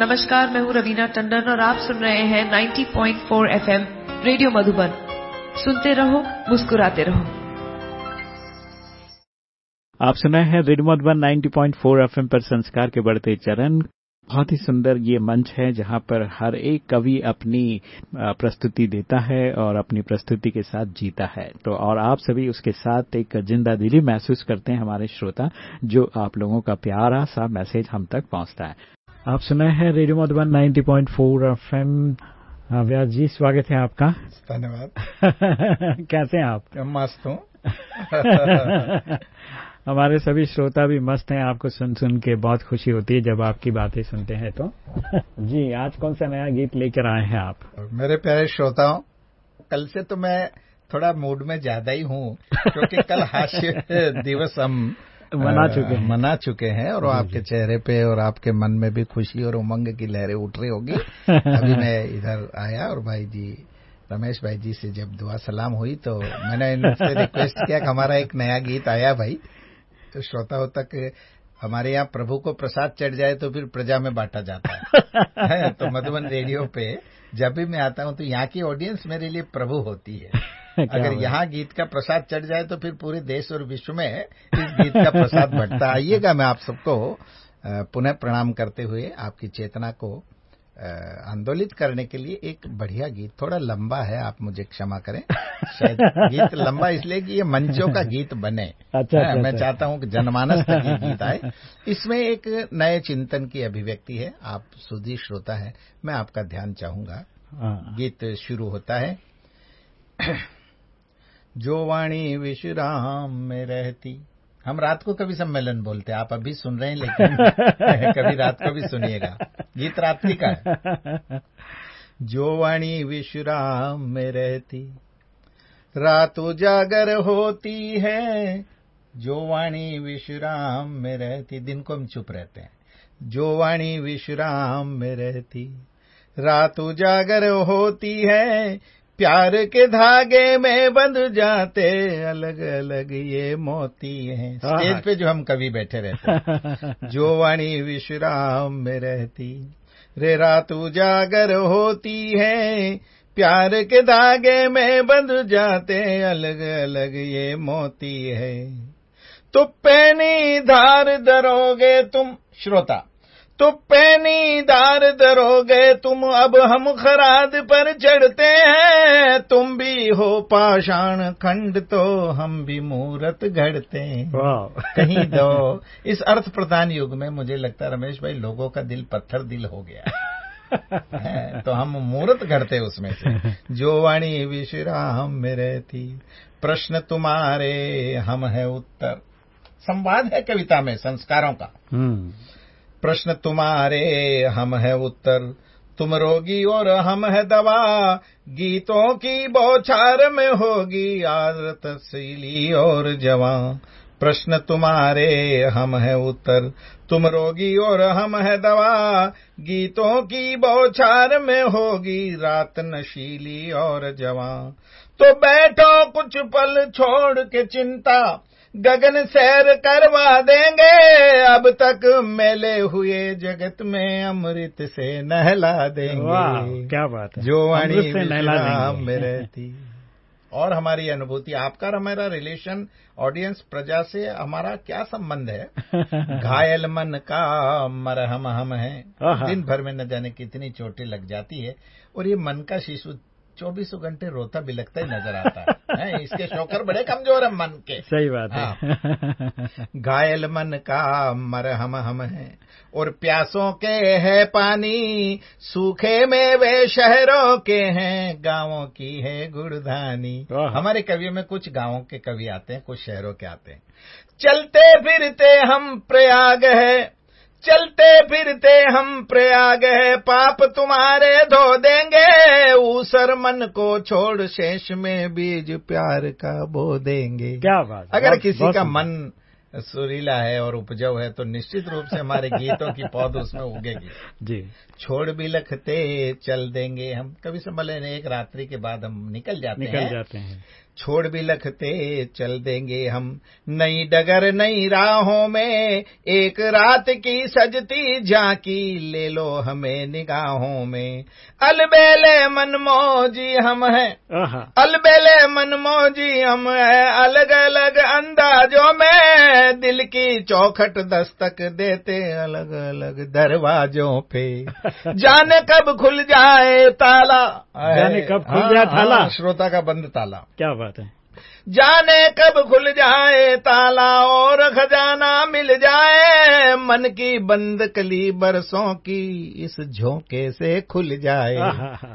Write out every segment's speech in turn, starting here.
नमस्कार, मैं हूँ रवीना टंडन और आप सुन रहे हैं 90.4 एफएम रेडियो मधुबन। सुनते रहो, मुस्कुराते रहो। आप सुना है रेडियो मधुबन 90.4 एफएम पर संस्कार के बढ़ते चरण। बहुत ही सुंदर ये मंच है जहाँ पर हर एक कवि अपनी प्रस्तुति देता है और अपनी प्रस्तुति के साथ जीता है। तो और आप सभी उसके साथ एक ज़िंदा दिली महसूस करते हैं हमारे श्रोता, जो आप लोगों का प्यारा सा मैसेज हम तक पहुँचता है। आप सुना है रेडियो मधुबन 90.4 एफएम। व्यास जी स्वागत है आपका। धन्यवाद। कैसे हैं आप? मस्त हूँ। हमारे सभी श्रोता भी मस्त हैं। आपको सुन सुन के बहुत खुशी होती है जब आपकी बातें सुनते हैं तो। जी आज कौन सा नया गीत लेकर आए हैं आप? मेरे प्यारे श्रोताओं कल से तो मैं थोड़ा मूड में ज़्यादा ही हूँ क्योंकि कल हास्य दिवस हम मना चुके हैं। मना चुके हैं और आपके चेहरे पे और आपके मन में भी खुशी और उमंग की लहरें उठ रही होगी। अभी मैं इधर आया और भाई जी रमेश भाई जी से जब दुआ सलाम हुई तो मैंने इनसे रिक्वेस्ट किया कि हमारा एक नया गीत आया भाई। तो श्रोताओं तक हमारे यहाँ प्रभु को प्रसाद चढ़ जाए तो फिर प्रजा में बांटा जाता है, है तो मधुबन रेडियो पे जब भी मैं आता हूँ तो यहाँ की ऑडियंस मेरे लिए प्रभु होती है। अगर यहाँ गीत का प्रसाद चढ़ जाए तो फिर पूरे देश और विश्व में इस गीत का प्रसाद बढ़ता आइएगा मैं आप सबको पुनः प्रणाम करते हुए आपकी चेतना को आंदोलित करने के लिए एक बढ़िया गीत थोड़ा लंबा है आप मुझे क्षमा करें। शायद गीत लंबा इसलिए कि ये मंचों का गीत बने। अच्छा, अच्छा, मैं अच्छा। चाहता हूँ कि जनमानस तक ये गीत आए। इसमें एक नए चिंतन की अभिव्यक्ति है। आप सुधी श्रोता है मैं आपका ध्यान चाहूँगा। गीत शुरू होता है। जो वाणी विश्राम में रहती। हम रात को कभी सम्मेलन बोलते हैं आप अभी सुन रहे हैं लेकिन कभी रात को भी सुनिएगा। गीत रात्रि का है। जो वाणी विश्राम में रहती रात उजागर होती है जो वाणी विश्राम में रहती दिन को हम चुप रहते हैं। जो वाणी विश्राम में रहती रात उजागर होती है प्यार के धागे में बंध जाते अलग अलग ये मोती हैं। स्टेज पे जो हम कभी बैठे रहते जो वाणी विश्राम में रहती रे रात उजागर होती है। प्यार के धागे में बंध जाते अलग अलग ये मोती है। तो पैनी धार दरोगे तुम श्रोता। तो पैनी दार दरोगे तुम अब हम खराद पर चढ़ते हैं। तुम भी हो पाषाण खंड तो हम भी मूर्त घड़ते हैं। कहीं दो। इस अर्थ प्रधान युग में मुझे लगता है रमेश भाई लोगों का दिल पत्थर दिल हो गया। तो हम मूर्त घड़ते उसमें से। जो वाणी विश्राम में रहती प्रश्न तुम्हारे हम है उत्तर। संवाद है कविता में संस्कारों का। प्रश्न तुम्हारे, हम है उत्तर। तुम रोगी और हम है दवा। गीतों की बौछार में होगी आदत सीली और जवा। प्रश्न तुम्हारे, हम है उत्तर। तुम रोगी और हम है दवा। गीतों की बौछार में होगी रात नशीली और जवा। तो बैठो कुछ पल छोड़ के चिंता। गगन सैर करवा देंगे। अब तक मेले हुए जगत में अमृत से नहला देंगे। क्या बात है। जो वाणी से नहला में रहती। और हमारी अनुभूति आपका और हमारा रिलेशन ऑडियंस प्रजा से हमारा क्या संबंध है? घायल मन का मरहम हम है। दिन भर में न जाने कितनी चोटें लग जाती है। और ये मन का शिशु चौबीसों घंटे रोता बिलकता ही नज़र आता है, इसके शोकर बड़े कमज़ोर है मन के। सही बात हाँ। है। घायल मन का मरहम हम है और प्यासों के है पानी सूखे में वे शहरों के हैं गाँवों की है गुड़धानी। हमारे कवियों में कुछ गाँवों के कवि आते हैं कुछ शहरों के आते हैं। चलते फिरते हम प्रयाग है चलते फिरते हम प्रयाग है। पाप तुम्हारे धो देंगे। ऊसर मन को छोड़ शेष में बीज प्यार का बो देंगे। क्या बात अगर किसी का मन सुरीला है और उपजाऊ है तो निश्चित रूप से हमारे गीतों की पौध उसमें उगेगी। जी। छोड़ भी लखते चल देंगे हम। कभी संभल एक रात्रि के बाद हम निकल जाते निकल हैं। जाते हैं। छोड़ भी लखते चल देंगे हम। नई डगर नई राहों में एक रात की सजती झांकी ले लो हमें निगाहों में। अलबेले मनमोजी हम हैं। अलबेले मनमोजी हम हैं। अलग अलग अंदाजों में दिल की चौखट दस्तक देते अलग अलग दरवाजों पे। जाने कब खुल जाए ताला। जाने कब खुल जाए ताला। हाँ, श्रोता का बंद ताला। क्या बात है। जाने कब खुल जाए ताला और खजाना मिल जाए मन की बंद कली बरसों की इस झोंके से खुल जाए।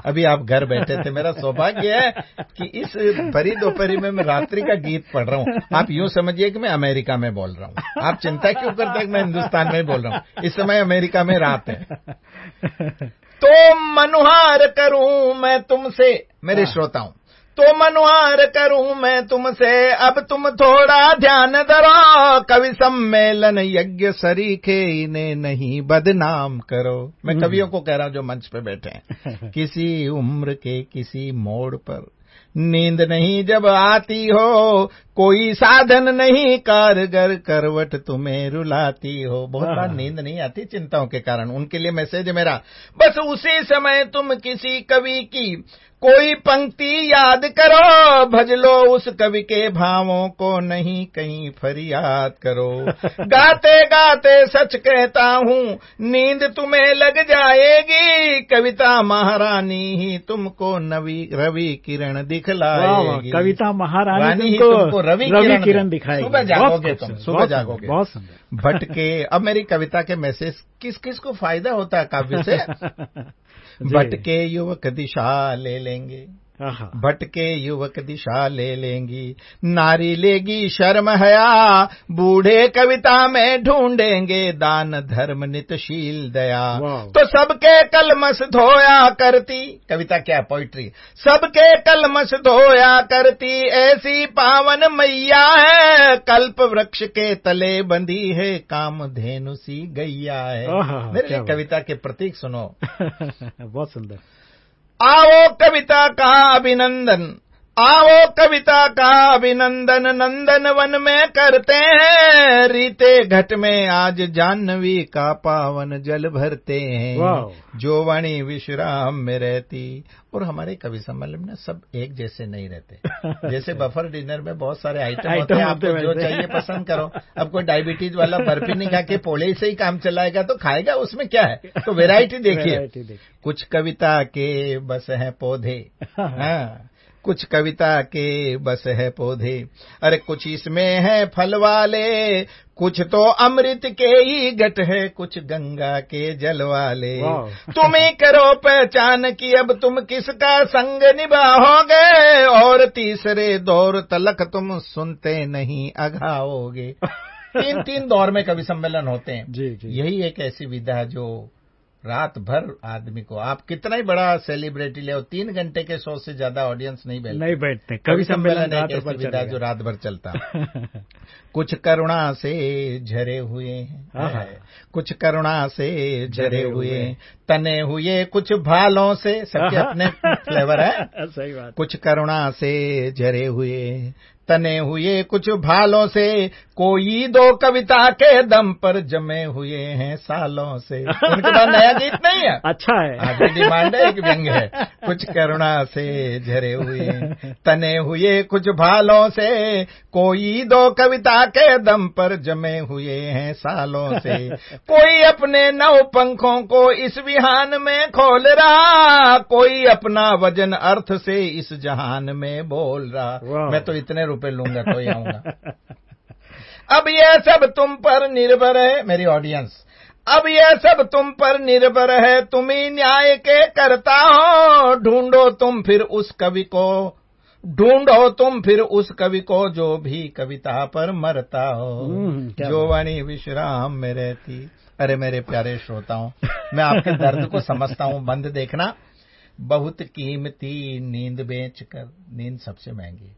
अभी आप घर बैठे थे मेरा सौभाग्य है कि इस भरी दोपहरी में मैं रात्रि का गीत पढ़ रहा हूँ। आप यूँ समझिए कि मैं अमेरिका में बोल रहा हूँ। आप चिंता क्यों करते हैं मैं हिंदुस्तान में बोल रहा हूँ? इस समय अमेरिका में रात है। तो मनुहार करूँ मैं तुमसे मेरे हाँ। श्रोताओं तो मनुहार करूँ मैं तुमसे। अब तुम थोड़ा ध्यान धरो कवि सम्मेलन यज्ञ सरीखे इन्हें नहीं बदनाम करो। मैं हम्म। कवियों को कह रहा हूँ जो मंच पे बैठे हैं। किसी उम्र के किसी मोड़ पर। नींद नहीं जब आती हो कोई साधन नहीं कारगर करवट तुम्हें रुलाती हो। बहुत बार हाँ। नींद नहीं आती चिंताओं के कारण। उनके लिए मैसेज मेरा बस उसी समय तुम किसी कवि की कोई पंक्ति याद करो भज लो उस कवि के भावों को नहीं कहीं फरियाद करो। गाते गाते सच कहता हूँ नींद तुम्हें लग जाएगी कविता महारानी ही तुमको नवी रवि किरण दिखलाएगी। कविता महारानी ही तुमको रवि किरण, किरण दिखाएगी। सुबह जागोगे तुम सुबह जागोगे। बहुत भटके अब मेरी कविता के मैसेज किस किस को फ़ायदा होता है काव्य से? भटके युवक दिशा ले लेंगे। भटके युवक दिशा ले लेंगी। नारी लेगी शर्म हया बूढ़े कविता में ढूंढेंगे दान धर्म नितशील दया। तो सबके कलमस धोया करती कविता क्या पोइट्री सबके कलमस धोया करती ऐसी पावन मैया है कल्प वृक्ष के तले बंधी है काम धेनु सी गैया है। मेरे कविता के प्रतीक सुनो। बहुत सुंदर। आओ कविता का अभिनंदन। आओ कविता का अभिनंदन नंदन वन में करते हैं। रीते घट में आज जानवी का पावन जल भरते हैं। जो वाणी विश्राम में रहती। और हमारे कवि सम्मेलन में सब एक जैसे नहीं रहते। जैसे बफर डिनर में बहुत सारे आइटम होते हैं आपको जो चाहिए पसंद करो। अब कोई डायबिटीज़ वाला बर्फ़ी नहीं खा के पोले से ही काम चलाएगा तो खाएगा उसमें क्या है? तो वेराइटी देखिए। कुछ कविता के बस हैं पौधे। हाँ। कुछ कविता के बस है पौधे। अरे कुछ इसमें है फल वाले कुछ तो अमृत के ही गट है कुछ गंगा के जल वाले। तुम ही करो पहचान की अब तुम किसका संग निभाओगे और तीसरे दौर तलक तुम सुनते नहीं अघाओगे। तीन तीन दौर में कवि सम्मेलन होते हैं। जी, जी। यही एक ऐसी विधा जो रात भर आदमी को। आप कितना ही बड़ा सेलिब्रिटी ले तीन घंटे के शो से ज़्यादा ऑडियंस नहीं बैठते। नहीं बैठते। कवि सम्मेलन एक ऐसी विधा जो रात भर चलता। कुछ करुणा से झरे हुए हैं। हाँ, हाँ। कुछ करुणा से झरे हुए तने हुए कुछ भालों से सबके अपने फ्लेवर है। सही बात। कुछ करुणा से झरे हुए तने हुए कुछ भालों से कोई दो कविता के दम पर जमे हुए हैं सालों से। उनके पास नया गीत नहीं है। अच्छा है। आगे डिमांड है एक व्यंग है। कुछ करुणा से झरे हुए तने हुए कुछ भालों से कोई दो कविता के दम पर जमे हुए हैं सालों से। कोई अपने नव पंखों को इस विहान में खोल रहा कोई अपना वज़न अर्थ से इस जहान में बोल रहा। मैं तो इतने रुपए लूँगा तो ही आऊँगा। अब यह सब तुम पर निर्भर है मेरी ऑडियंस अब यह सब तुम पर निर्भर है तुम ही न्याय के करता हो। ढूंढो तुम फिर उस कवि को। ढूंढो तुम फिर उस कवि को जो भी कविता पर मरता हो। हम्म, जो वाणी विश्राम में रहती। अरे मेरे प्यारे श्रोताओं मैं आपके दर्द को समझता हूँ। बंद देखना। बहुत कीमती नींद बेच कर नींद सबसे महँगी।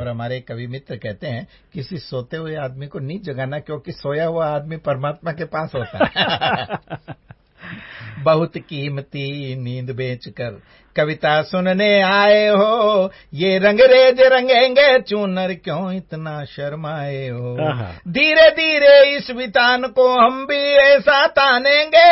और हमारे कवि मित्र कहते हैं किसी सोते हुए आदमी को नींद जगाना क्योंकि सोया हुआ आदमी परमात्मा के पास होता है। बहुत कीमती नींद बेचकर। कविता सुनने आए हो ये रंगरेज रंगेंगे चूनर क्यों इतना शर्माए हो? धीरे धीरे इस वितान को हम भी ऐसा तानेंगे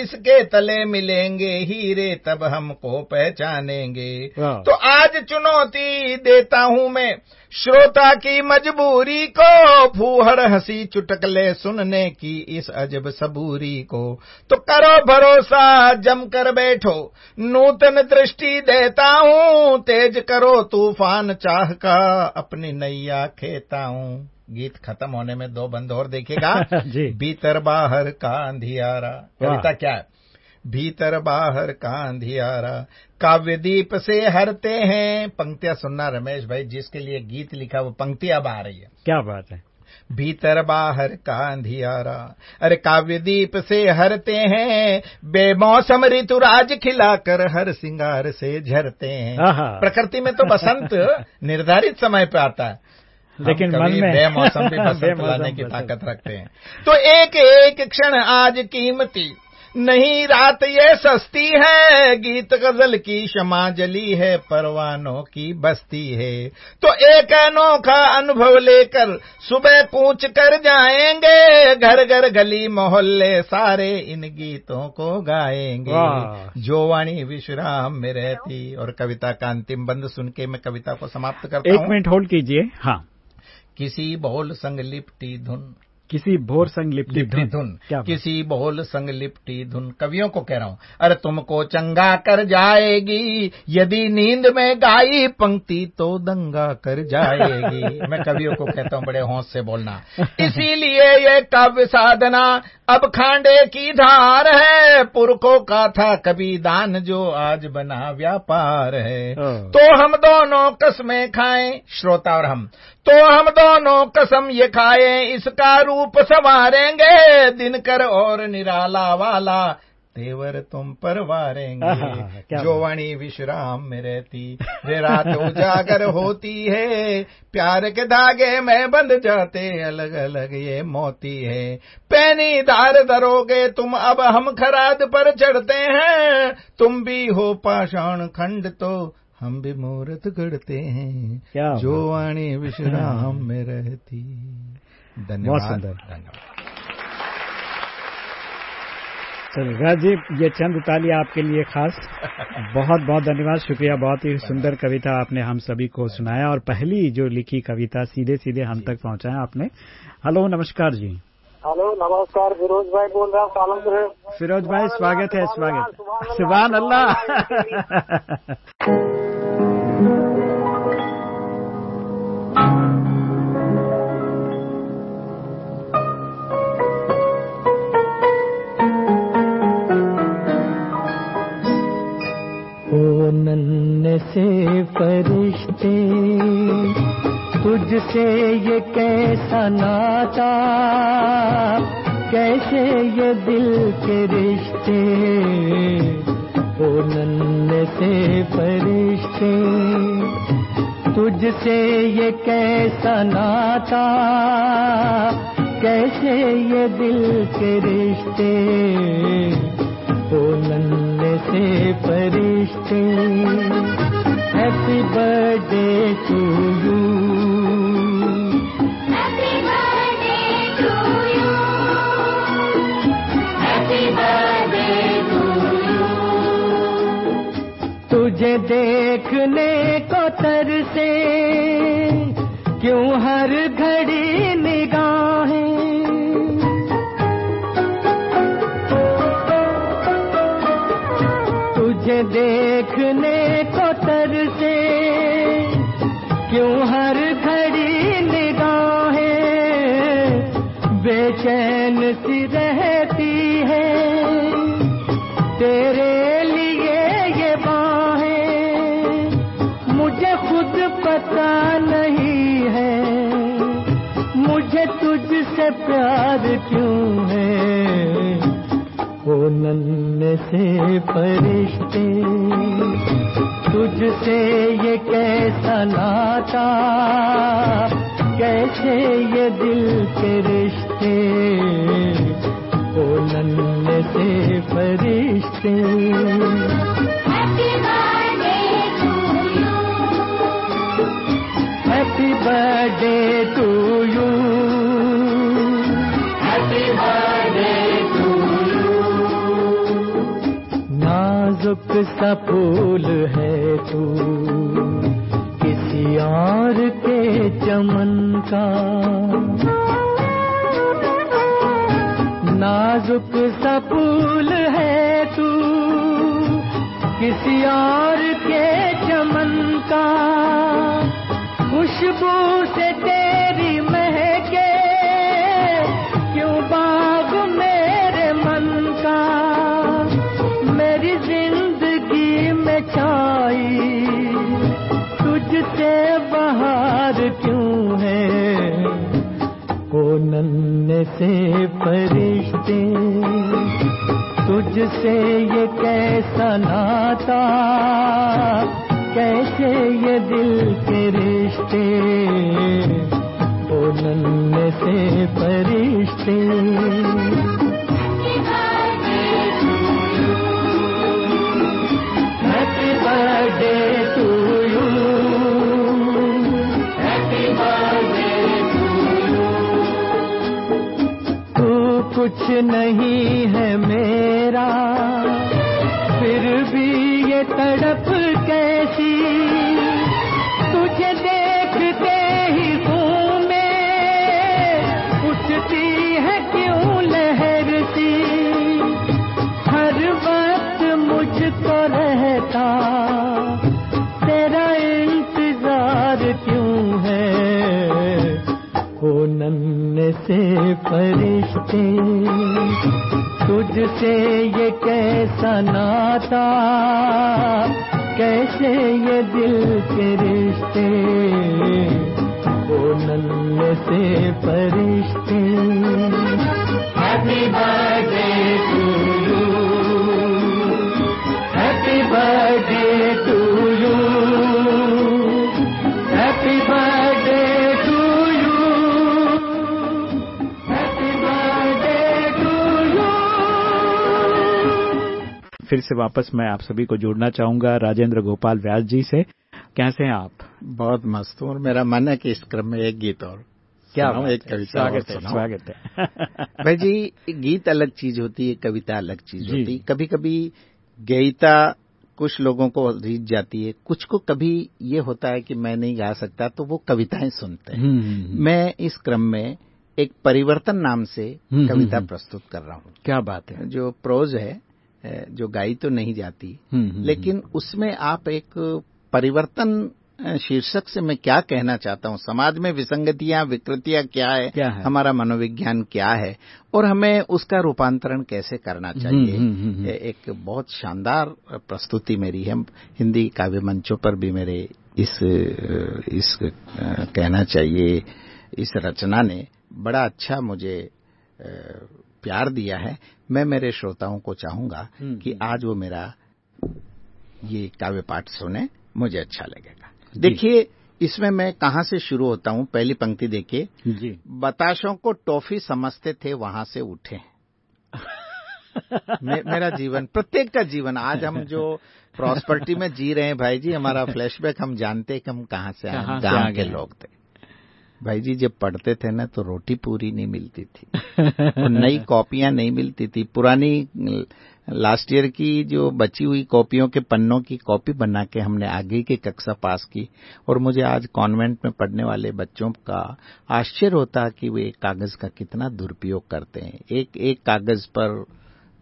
इसके तले मिलेंगे हीरे तब हमको पहचानेंगे। तो आज चुनौती देता हूँ मैं श्रोता की मजबूरी को फूहड़ हँसी चुटकले सुनने की इस अजब सबूरी को। तो करो भरोसा जम कर बैठो नूतन दृष्टि देता हूँ तेज करो तूफ़ान चाह का अपनी नैया खेता हूँ। गीत खत्म होने में दो बंद और देखेगा भीतर बाहर का अंधियारा कविता क्या है? भीतर बाहर का अंधियारा काव्य दीप से हरते हैं। पंक्तियाँ सुनना रमेश भाई जिसके लिए गीत लिखा वो पंक्ति अब आ रही है। क्या बात है। भीतर बाहर का अंधियारा अरे काव्य दीप से हरते हैं। बेमौसम ऋतुराज खिलाकर हर सिंगार से झरते हैं। प्रकृति में तो बसंत निर्धारित समय पे आता है। लेकिन मन में बेमौसम भी बसंत लाने की ताकत रखते हैं। तो एक एक क्षण आज कीमती। नहीं रात ये सस्ती है। गीत गज़ल की क्षमा जली है परवानों की बस्ती है। तो एक अनोखा अनुभव लेकर सुबह पूछ कर जाएँगे। घर घर गली मोहल्ले सारे इन गीतों को गाएँगे। जो वाणी विश्राम में रहती और कविता का अंतिम बंद सुन के मैं कविता को समाप्त करता हूँ। एक मिनट होल्ड कीजिए। हाँ। किसी बहुल संग लिपटी धुन किसी भोर संग लिपटी धुन, धुन। क्या किसी बोल संग लिपटी धुन। कवियों को कह रहा हूँ अरे तुमको चंगा कर जाएगी यदि नींद में गाई पंक्ति तो दंगा कर जाएगी। मैं कवियों को कहता हूँ बड़े होश से बोलना। इसीलिए ये काव्य साधना अब खांडे की धार है पुरखों का था कभी दान जो आज बना व्यापार है। तो हम दोनों कसमें खाएँ श्रोता और हम तो हम दोनों कसम ये खाए इसका रूप संवारेंगे। दिनकर और निराला वाला तेवर तुम पर वारेंगे। जो वाणी विश्राम में रहती वे रात उजागर होती है। प्यार के धागे में बंध जाते अलग अलग ये मोती है। पैनी दार दरोगे तुम अब हम खराद पर चढ़ते हैं। तुम भी हो पाषाण खंड तो हम भी मुहूर्त गढ़ते हैं। क्या जो वाणी विश्राम में रहती। धन्यवाद धन्यवाद। चलो जी ये चंद ताली आपके लिए खास। बहुत बहुत धन्यवाद। शुक्रिया बहुत ही सुंदर कविता आपने हम सभी को सुनाया और पहली जो लिखी कविता सीधे सीधे हम तक पहुँचाया आपने। हेलो नमस्कार जी। हेलो नमस्कार। फिरोज भाई बोल रहा हूँ पालमपुर फिरोज भाई स्वागत है स्वागत। सुबह अल्लाह। से फरिश्ते, तुझसे ये कैसा नाता, कैसे ये दिल के रिश्ते? ओ नन्हे से फरिश्ते, तुझसे ये कैसा नाता, कैसे ये दिल के रिश्ते? ओ नन्हे से परिश हैप्पी बर्थडे टू यू तुझे देखने को तर से क्यों हर घड़ी निगाहें? तुझे नन्हे से फरिश्ते। तुझसे ये कैसा नाता? कैसे ये दिल के रिश्ते? ओ नन्हे से फरिश्ते। Happy birthday to you. नाजुक सा फूल है तू। किसी और के चमन का। नाजुक सा फूल है तू। किसी और के चमन का। खुशबू ज़िंदगी में छाई तुझसे बाहर क्यों है? ओ नन्हे से फरिश्ते, तुझसे ये कैसा नाता? कैसे ये दिल के रिश्ते? ओ नन्हे से फरिश्ते कुछ नहीं है मेरा फिर भी ये तड़प कैसी? तुझे फरिश्ते तुझसे ये कैसा नाता कैसे ये दिल के रिश्ते? वो नन्हे से फरिश्ते। फिर से वापस मैं आप सभी को जोड़ना चाहूँगा राजेंद्र गोपाल व्यास जी से। कैसे हैं आप? बहुत मस्त हूँ और मेरा मन है कि इस क्रम में एक गीत और क्या एक कविता स्वागत है स्वागत है। भाई जी गीत अलग चीज़ होती है कविता अलग चीज़ होती है। कभी कभी गीता कुछ लोगों को रीत जाती है कुछ को कभी ये होता है कि मैं नहीं गा सकता तो वो कविताएँ सुनते हैं। हम्म, हम्म, हम्म। मैं इस क्रम में एक परिवर्तन नाम से कविता। प्रस्तुत कर रहा हूँ। क्या बात है। जो प्रोज है जो गाई तो नहीं जाती। हम्म, हम्म, लेकिन उसमें आप एक परिवर्तन शीर्षक से मैं क्या कहना चाहता हूँ? समाज में विसंगतियाँ विकृतियाँ क्या है, क्या है? हमारा मनोविज्ञान क्या है? और हमें उसका रूपांतरण कैसे करना चाहिए? हम्म, हम्म, हम्म। ए- एक बहुत शानदार प्रस्तुति मेरी है। हिंदी काव्य मंचों पर भी मेरे इस इस कहना चाहिए इस रचना ने बड़ा अच्छा मुझे प्यार दिया है मैं मेरे श्रोताओं को चाहूँगा हम्म, कि हम्म। आज वो मेरा ये काव्य पाठ सुने मुझे अच्छा लगेगा। देखिए इसमें मैं कहाँ से शुरू होता हूँ पहली पंक्ति देखिए। बताशों को टॉफी समझते थे वहाँ से उठे। मे, मेरा जीवन प्रत्येक का जीवन आज हम जो प्रॉस्पर्टी में जी रहे हैं भाई जी हमारा फ्लैशबैक हम जानते हैं कि हम कहाँ से आए गाँव के लोग थे। भाई जी जब पढ़ते थे ना तो रोटी पूरी नहीं मिलती थी। और नई कॉपियाँ नहीं मिलती थी। पुरानी लास्ट ईयर की जो बची हुई कॉपियों के पन्नों की कॉपी बना के हमने आगे की कक्षा पास की और मुझे आज कॉन्वेंट में पढ़ने वाले बच्चों का आश्चर्य होता कि वे कागज़ का कितना दुरुपयोग करते हैं। एक एक कागज़ पर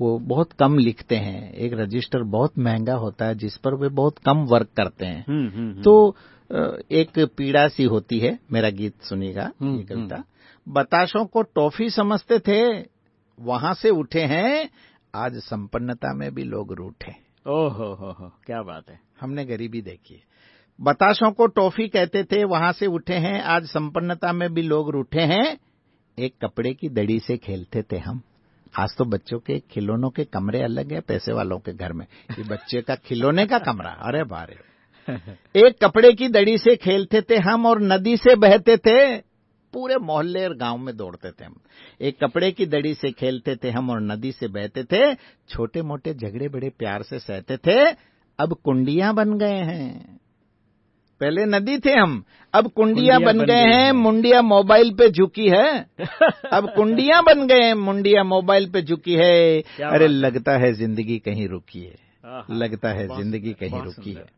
वो बहुत कम लिखते हैं। एक रजिस्टर बहुत महँगा होता है जिस पर वे बहुत कम वर्क करते हैं। हम्म, हम्म, हम्म। तो एक पीड़ा सी होती है मेरा गीत सुनिएगा हम्म, ये कविता। बताशों को टॉफी समझते थे वहाँ से उठे हैं आज संपन्नता में भी लोग रूठे। ओ हो हो हो क्या बात है। हमने गरीबी देखी है। बताशों को टॉफी कहते थे वहाँ से उठे हैं आज संपन्नता में भी लोग रूठे हैं एक कपड़े की दड़ी से खेलते थे हम। आज तो बच्चों के खिलौनों के कमरे अलग है पैसे वालों के घर में। ये बच्चे का खिलौने का कमरा अरे बारे। एक कपड़े की दड़ी से खेलते थे हम और नदी से बहते थे। पूरे मोहल्ले और गाँव में दौड़ते थे हम। एक कपड़े की दड़ी से खेलते थे हम और नदी से बहते थे। छोटे मोटे झगड़े बड़े प्यार से सहते थे। अब कुंडियाँ बन गए हैं। पहले नदी थे हम अब कुंडिया बन गए हैं। मुंडिया मोबाइल पे झुकी है। अब कुंडिया बन गए हैं। मुंडिया मोबाइल पे झुकी है। अरे लगता है ज़िंदगी कहीं रुकी है। लगता है ज़िंदगी कहीं रुकी है।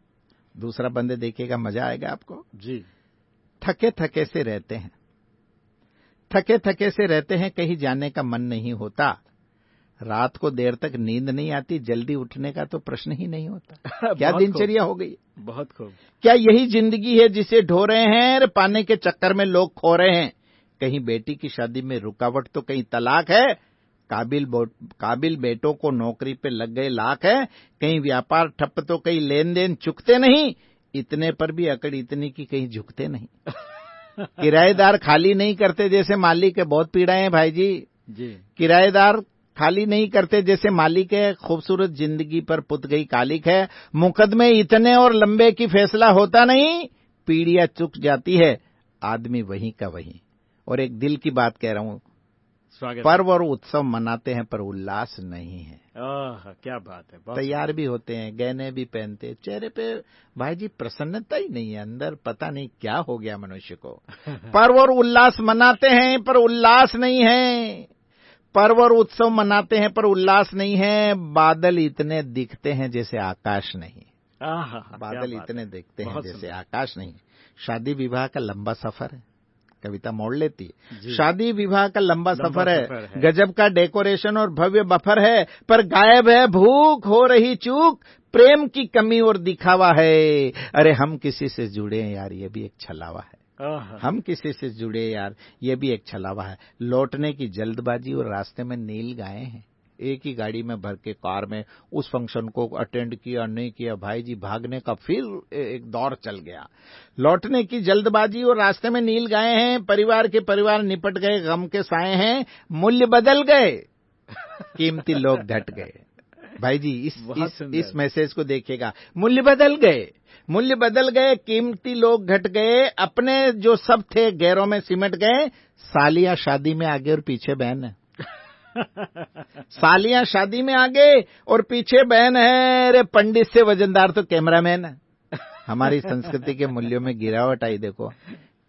दूसरा बंदे देखेगा मज़ा आएगा आपको। जी। थके थके से रहते हैं। थके थके से रहते हैं कहीं जाने का मन नहीं होता। रात को देर तक नींद नहीं आती जल्दी उठने का तो प्रश्न ही नहीं होता। क्या दिनचर्या हो गई? बहुत खूब। क्या यही ज़िंदगी है जिसे ढो रहे हैं पाने के चक्कर में लोग खो रहे हैं? कहीं बेटी की शादी में रुकावट तो कहीं तलाक है काबिल काबिल बेटों को नौकरी पे लग गए लाख है। कहीं व्यापार ठप तो कहीं लेन देन चुकते नहीं इतने पर भी अकड़ इतनी की कहीं झुकते नहीं। किराएदार खाली नहीं करते जैसे मालिक है बहुत पीड़ा है भाई जी। जी किराएदार खाली नहीं करते जैसे मालिक है खूबसूरत ज़िंदगी पर पुत गई कालिक है। मुकदमे इतने और लंबे की फैसला होता नहीं पीड़िया चुक जाती है। आदमी वहीं का वहीं। और एक दिल की बात कह रहा हूँ स्वागत। पर्व और उत्सव मनाते हैं पर उल्लास नहीं है। आह, क्या बात है तैयार भी होते हैं गहने भी पहनते हैं चेहरे पे भाई जी प्रसन्नता ही नहीं है अंदर पता नहीं क्या हो गया मनुष्य को। पर्व और उल्लास मनाते हैं पर उल्लास नहीं है। पर्व और उत्सव मनाते हैं पर उल्लास नहीं है। बादल इतने दिखते हैं जैसे आकाश नहीं। आह, बादल इतने। दिखते हैं जैसे आकाश नहीं। शादी विवाह का लंबा सफ़र है। कविता मोड़ लेती है। शादी विवाह का लंबा लंबा सफ़र है। है। गजब का डेकोरेशन और भव्य बफर है पर गायब है भूख हो रही चूक प्रेम की कमी और दिखावा है। अरे हम किसी से जुड़े हैं यार ये भी एक छलावा है। हम किसी से जुड़े यार ये भी एक छलावा है। लौटने की जल्दबाजी और रास्ते में नील गाये हैं। एक ही गाड़ी में भर के कार में उस फ़ंक्शन को अटेंड किया नहीं किया भाई जी भागने का फिर एक दौर चल गया। लौटने की जल्दबाजी और रास्ते में नील गाए हैं परिवार के परिवार निपट गए गम के साए हैं मूल्य बदल गए कीमती लोग घट गए। भाई जी इस इस, इस मैसेज को देखिएगा। मूल्य बदल गए मूल्य बदल गए कीमती लोग घट गए अपने जो सब थे गैरों में सिमट गए सालिया शादी में आगे और पीछे बहन है। सालियाँ शादी में आ आगे और पीछे बहन है। अरे पंडित से वजनदार तो कैमरामैन है। हमारी संस्कृति के मूल्यों में गिरावट आई देखो।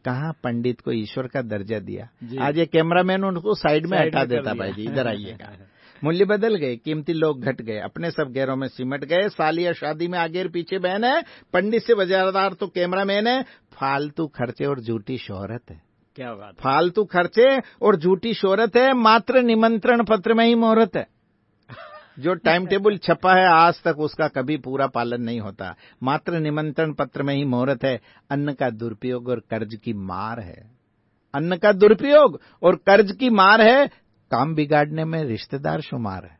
कहा पंडित को ईश्वर का दर्जा दिया? आज ये कैमरामैन उनको साइड में हटा देता भाई जी इधर आइएगा मूल्य बदल गए कीमती लोग घट गए अपने सब गैरों में सिमट गए। सालिया शादी में आगे पीछे बहन है। पंडित से वजहदार तो कैमरामैन है। फालतू खर्चे और झूठी शोहरत है। क्या बात फालतू खर्चे और झूठी शोहरत है, मात्र निमंत्रण पत्र में ही मोहरत है। जो टाइम टेबल छपा है, आज तक उसका कभी पूरा पालन नहीं होता। मात्र निमंत्रण पत्र में ही मोहरत है। अन्न का दुरुपयोग और कर्ज की मार है। अन्न का दुरुपयोग और कर्ज की मार है। काम बिगाड़ने में रिश्तेदार शुमार है।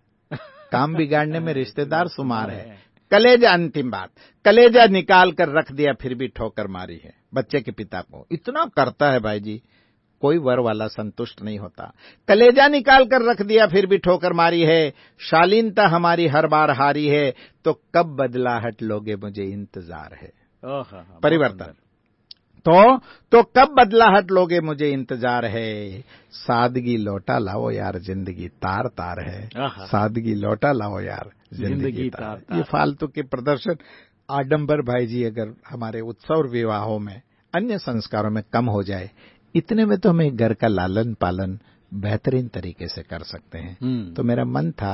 काम बिगाड़ने में रिश्तेदार शुमार है। कलेजा अंतिम बात। कलेजा निकाल कर रख दिया फिर भी ठोकर मारी है। बच्चे के पिता को। इतना करता है भाई जी। कोई वर वाला संतुष्ट नहीं होता। कलेजा निकाल कर रख दिया फिर भी ठोकर मारी है। शालीनता हमारी हर बार हारी है। तो कब बदलाहट लोगे मुझे इंतज़ार है। आह, आह, परिवर्तन। तो तो कब बदलाहट लोगे मुझे इंतज़ार है? सादगी लौटा लाओ यार ज़िंदगी तार तार है। सादगी लौटा लाओ यार ज़िंदगी तार, तार। तार। ये फालतू के प्रदर्शन। आडम्बर भाई जी अगर हमारे उत्सव और विवाहों में अन्य संस्कारों में कम हो जाए इतने में तो हम एक घर का लालन पालन बेहतरीन तरीके से कर सकते हैं। हम्म। तो मेरा मन था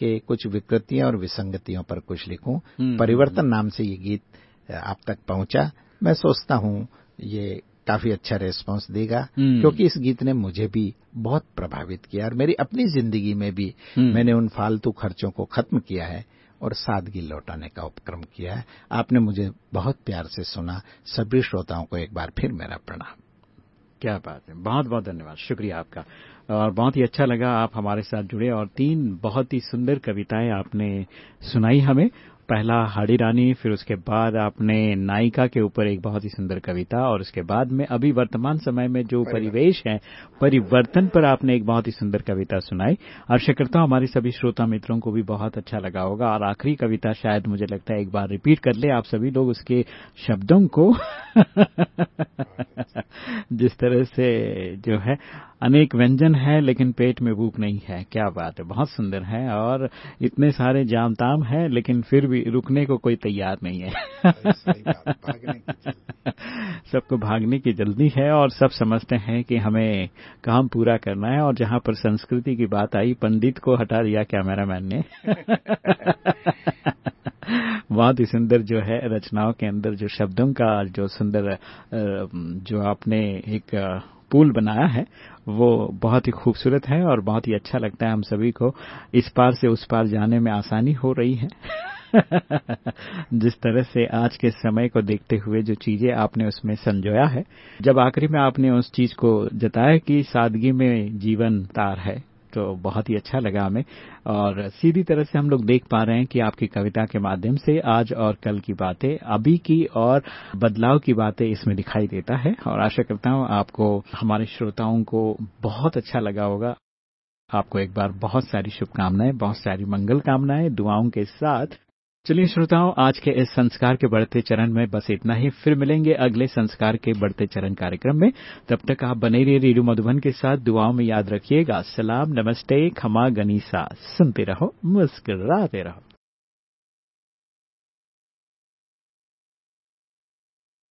कि कुछ विकृतियाँ और विसंगतियों पर कुछ लिखूं। हम्म, परिवर्तन नाम से ये गीत आप तक पहुँचा। मैं सोचता हूँ ये काफ़ी अच्छा रेस्पॉन्स देगा हम्म। क्योंकि इस गीत ने मुझे भी बहुत प्रभावित किया और मेरी अपनी ज़िंदगी में भी हम्म। मैंने उन फालतू खर्चों को खत्म किया है और सादगी लौटाने का उपक्रम किया है। आपने मुझे बहुत प्यार से सुना। सभी श्रोताओं को एक बार फिर मेरा प्रणाम। क्या बात है। बहुत बहुत धन्यवाद। शुक्रिया आपका। और बहुत ही अच्छा लगा आप हमारे साथ जुड़े और तीन बहुत ही सुंदर कविताएँ आपने सुनाई हमें। पहला हाड़ी रानी फिर उसके बाद आपने नायिका के ऊपर एक बहुत ही सुंदर कविता और उसके बाद में अभी वर्तमान समय में जो परिवेश है परिवर्तन पर आपने एक बहुत ही सुंदर कविता सुनाई। आशा करता हूँ हमारे सभी श्रोता मित्रों को भी बहुत अच्छा लगा होगा और आखिरी कविता शायद मुझे लगता है एक बार रिपीट कर ले आप सभी लोग उसके शब्दों को जिस तरह से जो है अनेक व्यंजन है लेकिन पेट में भूख नहीं है। क्या बात है बहुत सुंदर है और इतने सारे जाम ताम है लेकिन फिर भी रुकने को कोई तैयार नहीं है। सबको भागने की जल्दी है और सब समझते हैं कि हमें काम पूरा करना है और जहाँ पर संस्कृति की बात आई पंडित को हटा दिया कैमरामैन ने। बहुत ही सुंदर जो है रचनाओं के अंदर जो शब्दों का जो सुंदर जो आपने एक पुल बनाया है, वो बहुत ही खूबसूरत है और बहुत ही अच्छा लगता है हम सभी को। इस पार से उस पार जाने में आसानी हो रही है। जिस तरह से आज के समय को देखते हुए जो चीज़ें आपने उसमें संजोया है, जब आखिरी में आपने उस चीज़ को जताया कि सादगी में जीवन तार है तो बहुत ही अच्छा लगा हमें। और सीधी तरह से हम लोग देख पा रहे हैं कि आपकी कविता के माध्यम से आज और कल की बातें, अभी की और बदलाव की बातें इसमें दिखाई देता है। और आशा करता हूँ आपको, हमारे श्रोताओं को बहुत अच्छा लगा होगा। आपको एक बार बहुत सारी शुभकामनाएँ, बहुत सारी मंगल कामनाएँ दुआओं के साथ चलिए श्रोताओं, आज के इस संस्कार के बढ़ते चरण में बस इतना ही। फिर मिलेंगे अगले संस्कार के बढ़ते चरण कार्यक्रम में। तब तक आप बने रहिए रेडियो मधुबन के साथ। दुआओं में याद रखिएगा। सलाम, नमस्ते, खमा, गनीसा। सुनते रहो, मुस्कराते रहो।